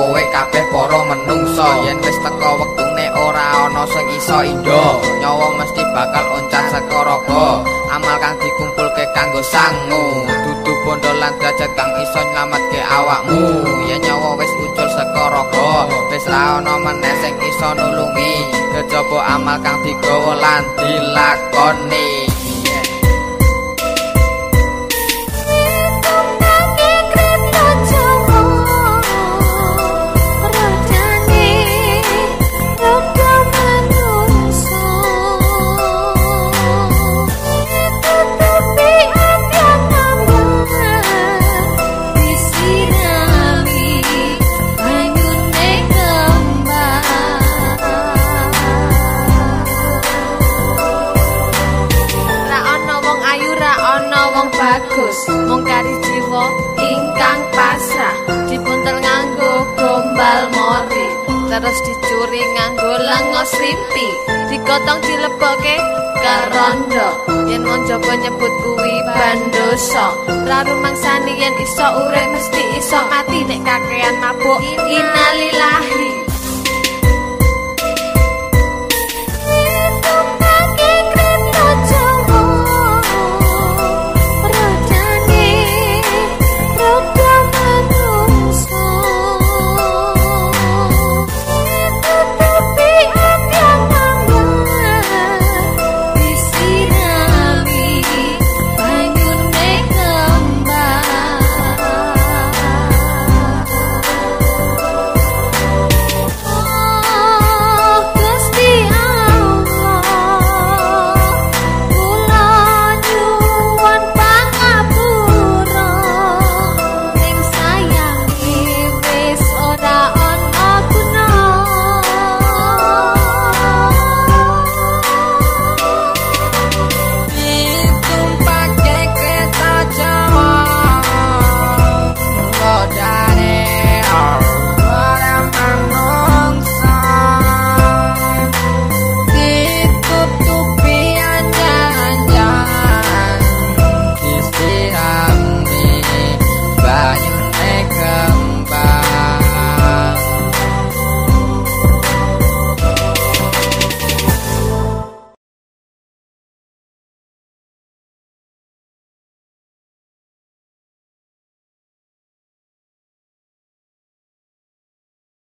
kowe kabeh para menungso yen wis teko wektune ora ana sing iso indo. Nyawa mesti bakal oncat sekaraga amal kang dikumpulke kanggo sangu dudu bondo lan derajat kang iso nyelametke awakmu. Yen nyawa wis ucul sekaraga wis ra ana meneh sing iso nulungi. Kejaba amal kang digawa lan dilakoni kari jiwa ingkang pasrah. Dipuntel nganggo gombal mori. Terus dicuri nganggo lengos rimpi. Digotong dileboke karondo. Yen wong jaba nyebut kuwi bandosa. Laru mangsani yen iso urip mesti iso mati nek kakean mabuk. Innalillahi